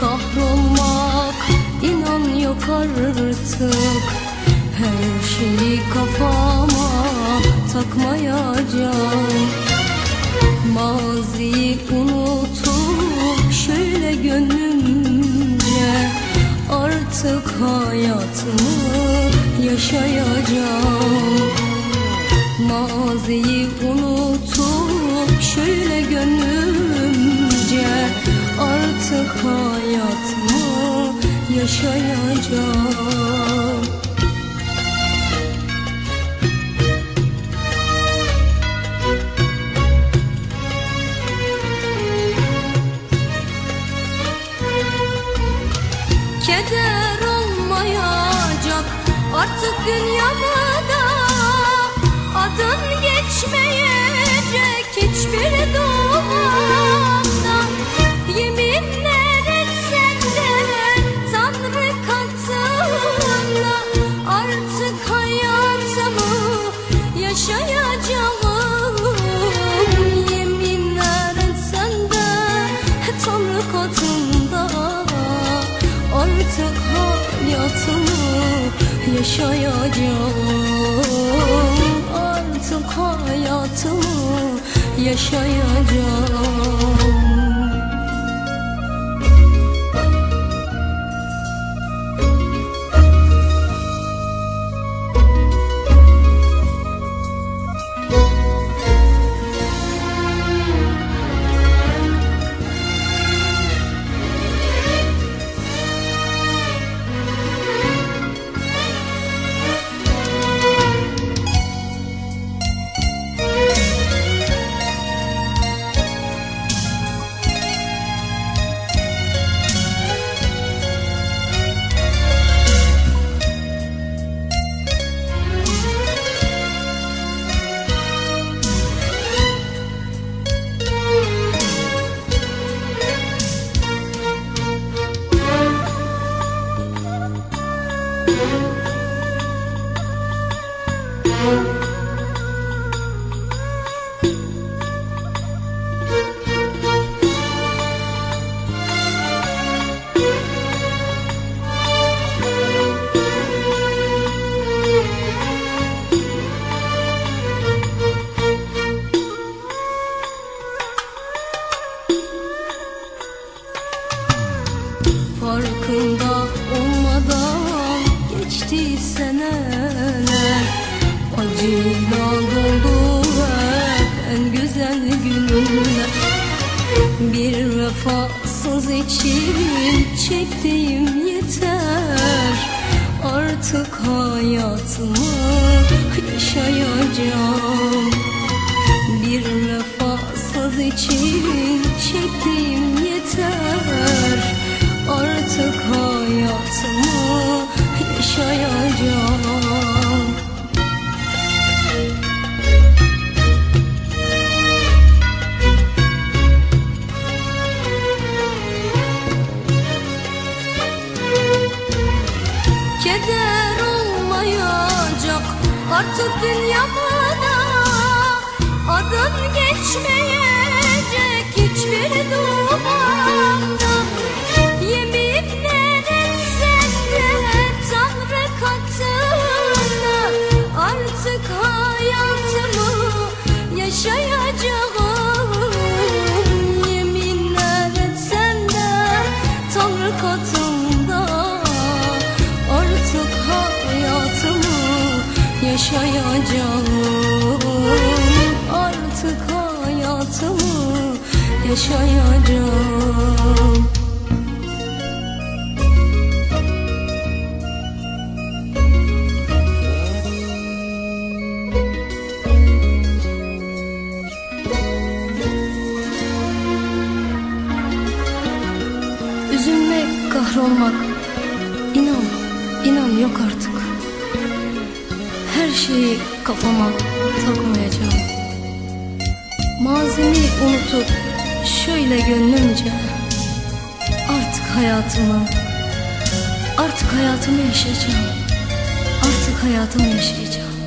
kahrolmak inan yok artık. Her şeyi kafama takmayacağım Maziyi unutup şöyle gönlümce Artık hayatımı yaşayacağım. Maziyi unutup şöyle gönlümce Artık hayatımı yaşayacağım. Keder olmayacak artık dünyamda Adın geçmeyecek hiçbir duamda yaşayacağım Artık hayatımı yaşayacağım Acıyla doldu hep en güzel günler Bir vefasız için çektiğim yeter Artık hayatımı yaşayacağım bir vefasız için çektiğim yeter Artık hayatımı artık dünyamda Adın geçmeyecek yaşayacağım Üzülmek, kahrolmak. İnan, inan yok artık. Her şeyi kafama takmayacağım. Mazimi unutup şöyle gönlümce Artık hayatımı, artık hayatımı yaşayacağım. Artık hayatımı yaşayacağım